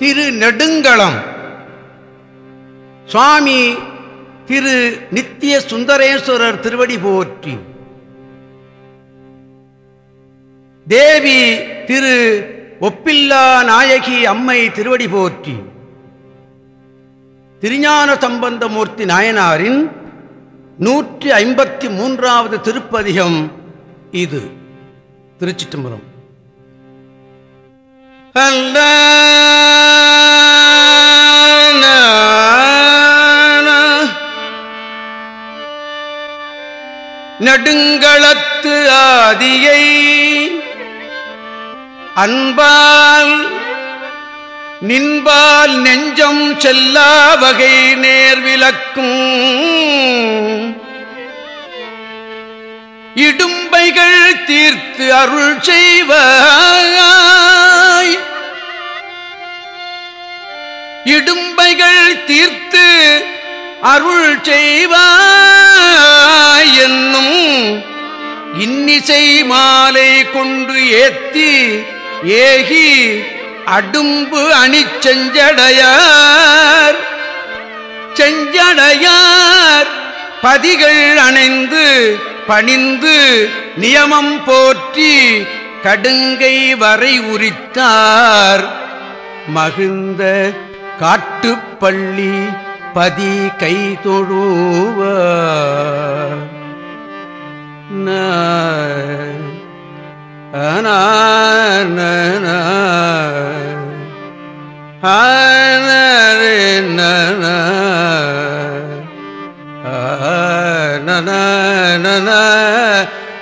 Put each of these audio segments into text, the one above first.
திரு நெடுங்களம் சுவாமி திரு நித்திய சுந்தரேஸ்வரர் திருவடி போற்றி. தேவி திரு ஒப்பில்லா நாயகி அம்மை திருவடி போற்றி. திருஞான சம்பந்தமூர்த்தி நாயனாரின் நூற்றி ஐம்பத்தி மூன்றாவது திருப்பதிகம் இது. திருச்சிட்டம்பரம் நடுங்களத்து ஆதியை அன்பால் நின்பால் நெஞ்சம் செல்லா வகை நேர்விளக்கும் இடும்பைகள் தீர்த்த எனக்கு அருள் செய்வாய். இடும்பைகள் தீர்த்து அருள் செய்வாய் என்னும் இன்னிசை மாலை கொண்டு ஏத்தி ஏகி அடும்பு அணி செஞ்சடையார். செஞ்சடையார். பதிகள் அணைந்து பணிந்து நியமம் போற்றி கடுங்கை வரை உரித்தார். மகிழ்ந்த காட்டுப்பள்ளி பதி கை தொழுவ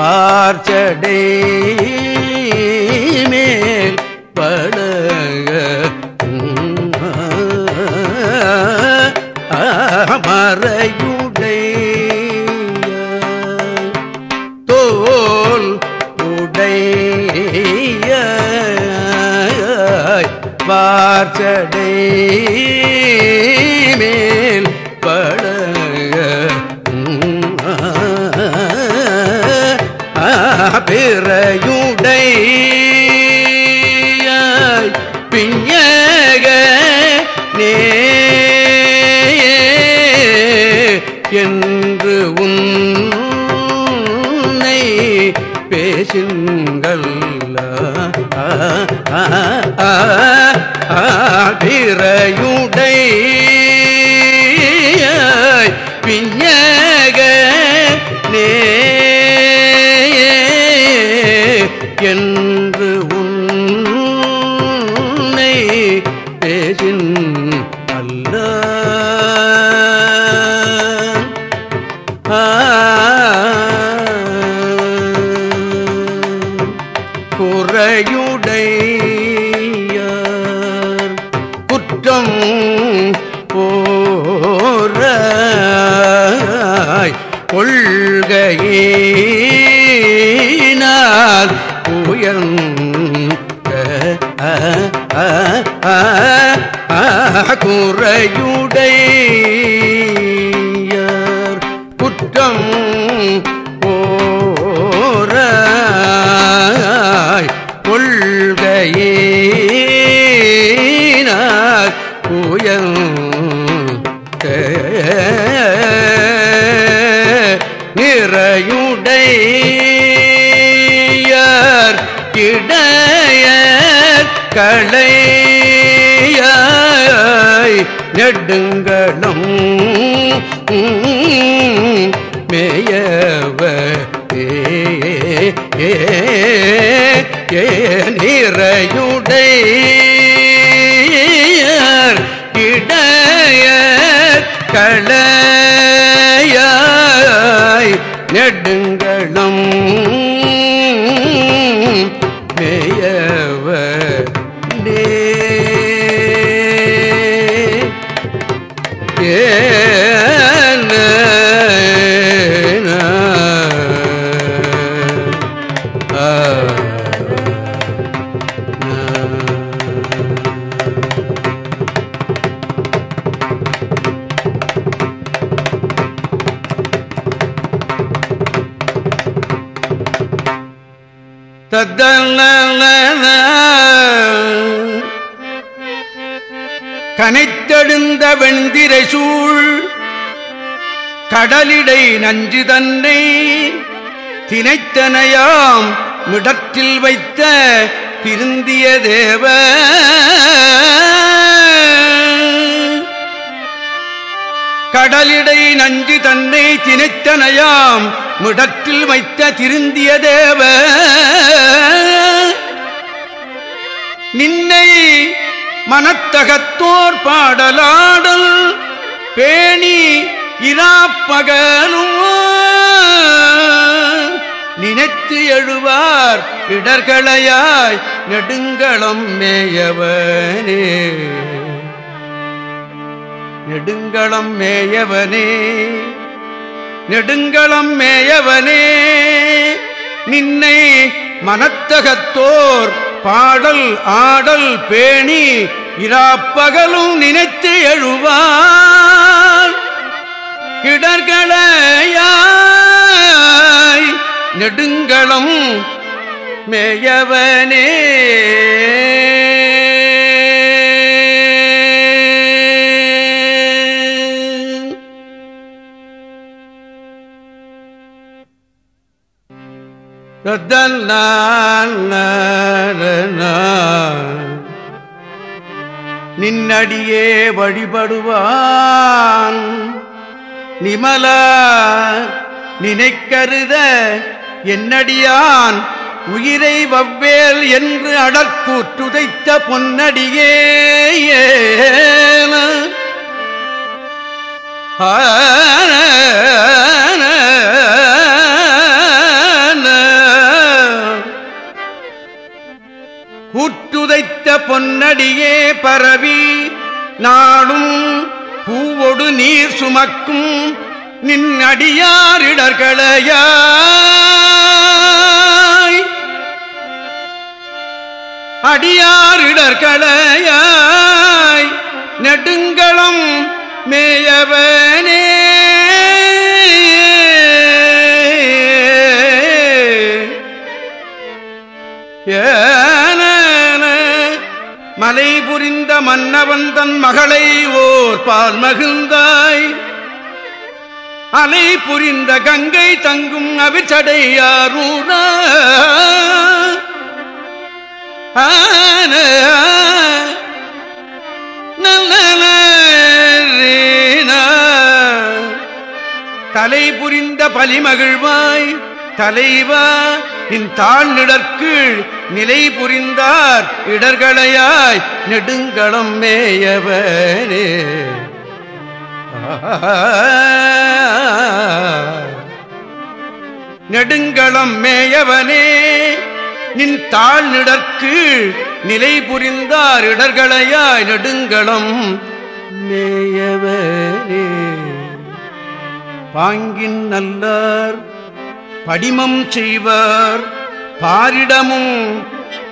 பார்ச்சடை மேல் படக மறையுடைய தோல் உடைய பார்ச்சடை பேசுங்கள் பிறையுடை பிஞக செய்யார் குற்றம் போற கொள்கையினால் உயர்ந்த குறையும் களையாய் நெடுங்களும் மேயவ ஏ நிறையுடையார் கிடைய களையாய் நெடுங்களும் கனைத்தெழுந்த வெண்திரை சூழ் கடலிடை நஞ்சு தன்னை தினைத்தனையாம் மிடத்தில் வைத்த பிரிந்திய தேவ. கடலிடை நஞ்சு தன்னை தினைத்தனையாம் மிடத்தில் வைத்த திருந்திய தேவ நின்னை மனத்தகத்தோர் பாடலாடல் பேணி இராப்பகலும் நினைத்து எழுவார் இடர்களையாய் நெடுங்களம் மேயவனே. நெடுங்களம் மேயவனே. நெடுங்களம் மேயவனே நின்னை மனத்தகத்தோர் பாடல் ஆடல் பேணி இராப்பகலும் நினைத்து எழுவாய். இடர்களையாய் நெடுங்களம் மேயவனே. நின்னடியே வழிபடுவான். நிமல நினைக்கருத என்னடியான். உயிரை வவ்வேல் என்று அடற்கூற்றுதைத்த பொன்னடியே கூற்றுதைத்த பொன்னடியே பரவி நாடும் பூவோடு நீர் சுமக்கும் நின் அடியாரிடர்களையாய் அடியாரிடர்களையாய் நெடுங்களம் மேயவனே. ஏன மலை புரிந்த மன்னவன் தன் மகளை ஓர் பால் மகிழ்ந்தாய். அலை புரிந்த கங்கை தங்கும் அவிச்சடையாரூரா ஆன தலை புரிந்த பலிமகிழ்வாய் தலைவா இன் தாழ் நிடற்கீழ் நிலை புரிந்தார் இடர்களையாய் நெடுங்களம் மேயவனே நெடுங்களம் மேயவனே நின் தாழ் நிடற்கீழ் நிலை புரிந்தார் இடர்களையாய் நெடுங்களம் மேயவனே பாங்கின் நல்லார் படிமம் செய்வர். பாரிடமும்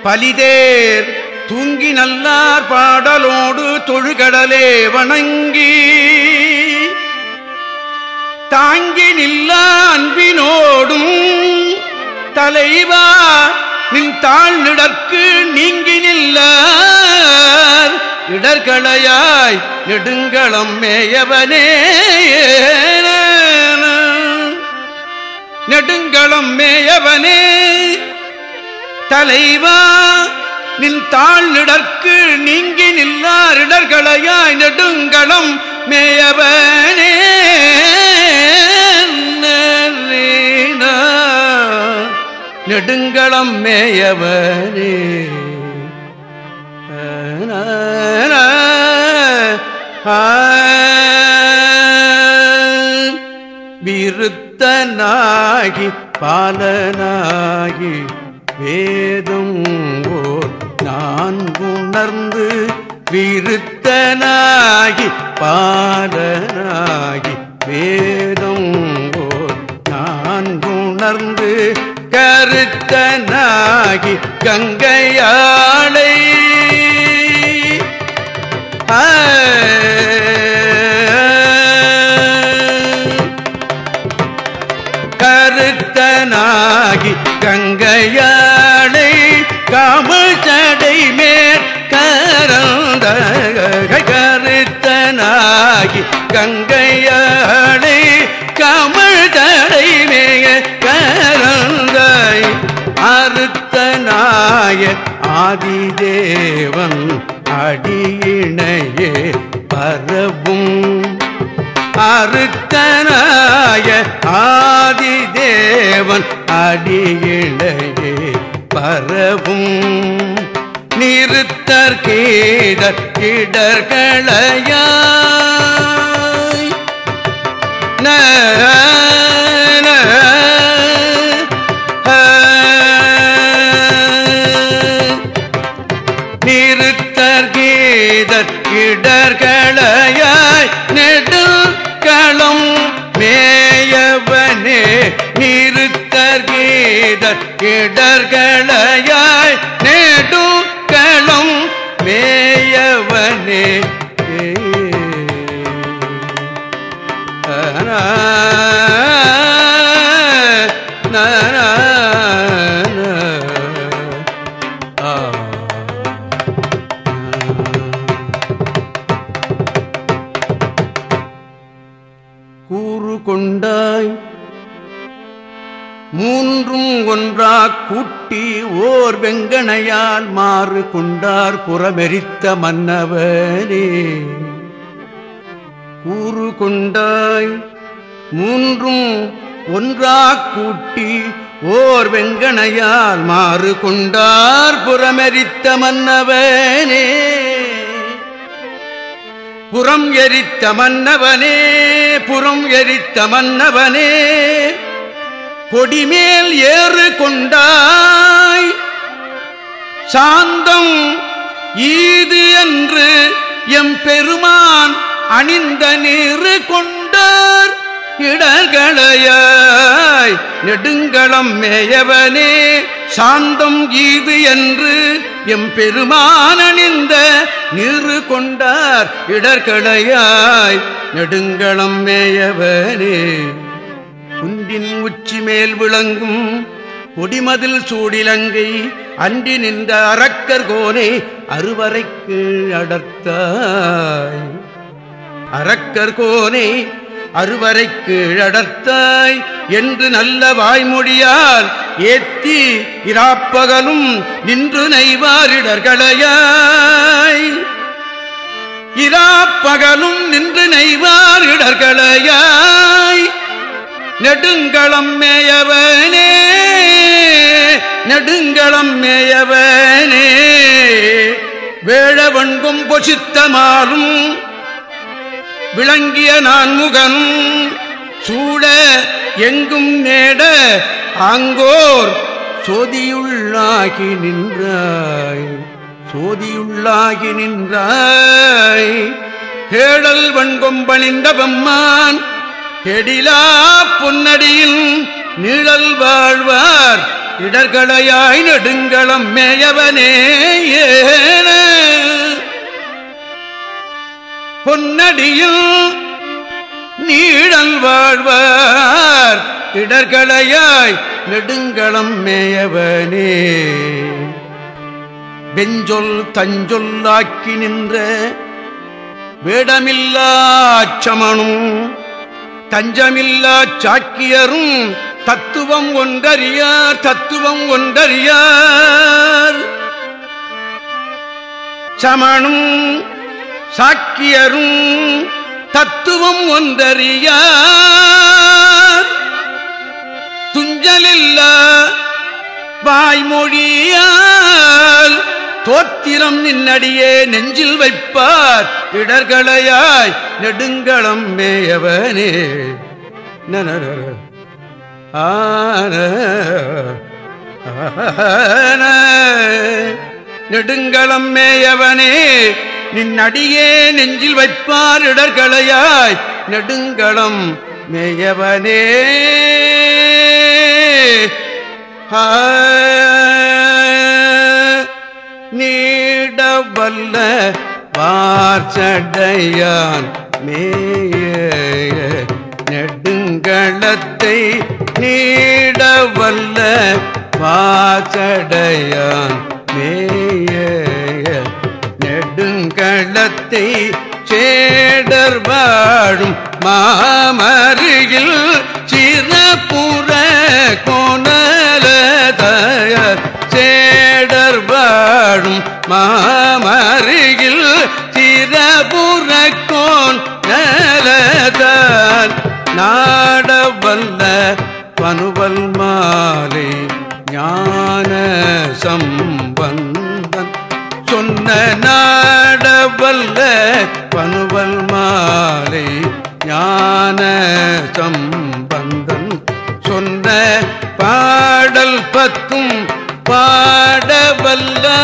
பலிதேர். தூங்கி நல்லார் பாடலோடு தொழுகடலே வணங்கி. தாங்கி நில்ல அன்பினோடும் தலைவா நின் தாழ் நிடற்கு நீங்கி நில்ல இடர்களையாய் நெடுங்களம் மேயவனே நெடுங்களம் மேயவனே தலைவா நின் தாழ் நிடற்கு நீங்கி நில்லார் இடர்களையாய் நெடுங்களம் மேயவனே. நெடுங்களம் மேயவனே. விருத்தனாகி பாலனாகி வேதம் ஓர் நான் உணர்ந்து விருத்தனாகி பாலனாகி வேதம் ஓர் நான் உணர்ந்து கருத்தனாகி கங்கையாளை கங்கையடை கங்கையாளை கமல் தடை மேய கரந்தாய் அறுத்தனாய ஆதிதேவன் அடியினையே பரவும். அறுத்தனாய ஆதிதேவன் அடியினையே பரவும். நிறுத்தற்கேதர் கிடர்களையா न வெங்கனையால் மாறு கொண்டார் புறமெரித்த மன்னவனே. கூறு கொண்டாய் மூன்றும் ஒன்றா கூட்டி ஓர் வெங்கனையால் மாறு கொண்டார் புறமெரித்த மன்னவனே. புறம் எரித்த மன்னவனே புறம் எரித்த மன்னவனே. கொடிமேல் ஏறு கொண்டாய் சாந்தம் ஈது என்று எம் பெருமான் அணிந்த நீரு கொண்டார். இடர்களையாய் நெடுங்களம் மேயவனே சாந்தம் ஈது என்று எம் பெருமான் அணிந்த நீரு கொண்டார். இடர்களையாய் நெடுங்களம் மேயவனே. குன்றின் உச்சி மேல் விளங்கும் கொடிமதில் சூடிலங்கை அன்றி நின்ற அரக்கர் கோனை அறுவரைக்கு அடர்த்தாய். அரக்கர் கோனை அறுவரைக்கு அடர்த்தாய் என்று நல்ல வாய்மொழியால் ஏத்தி இராப்பகலும் நின்று நெய்வாரிடர்களையாய். இராப்பகலும் நின்று நெய்வாரிடர்களையாய். நெடுங்களம் மேயவனே நெடுங்களம் மேயவனே வேழவன்கும் பொசித்தமாலும் விளங்கிய நான்முகனும் சூழ எங்கும் நேட ஆங்கோர் சோதியுள்ளாகி நின்றாய். சோதியுள்ளாகி நின்றாய். கேடல் வண்கொம்பணிந்த பெம்மான் கெடிலா புன்னடியில் நிழல் வாழ்வார். இடர்களையாய் நெடுங்களம் மேயவனே பொன்னடியில் நீழல் வாழ்வார் இடர்களையாய் நெடுங்களம் மேயவனே. வெஞ்சொல் தஞ்சொல்லாக்கி நின்ற வேடமில்லா வேடமில்லாச்சமனும் தஞ்சமில்லா சாக்கியரும் தத்துவம் ஒன்றறியார் தத்துவம் ஒன்றறியார். சமணும் சாக்கியரும் தத்துவம் ஒன்றறியார். துஞ்சலில்ல வாய்மொழியால் தோத்திரம் நின்னடியே நெஞ்சில் வைப்பார். இடர்களையாய் நெடுங்களம் மேயவனே. நனர நெடுங்களம் மேயவனே நின் அடியே நெஞ்சில் வைப்பார் இடர்களையாய். நெடுங்களம் மேயவனே. ஆ, நீடவல்ல வார்ச்சடையான் மேய. நீடவல்ல பாச்சடையான் மேய நெடுங்களத்தை சேடர் வாடும் மாமருகில் சிறப்புற கோணலதய சேடர் வாடும் மாமருகில் சிறப்புற கோன் நலதான் நாடவல்ல பனுவல் மாலை ஞான சம்பந்தன். சொன்ன நாடவல்ல பனுவல் மாலை ஞான சம்பந்தன். சொன்ன பாடல் பத்தும் பாடவல்லா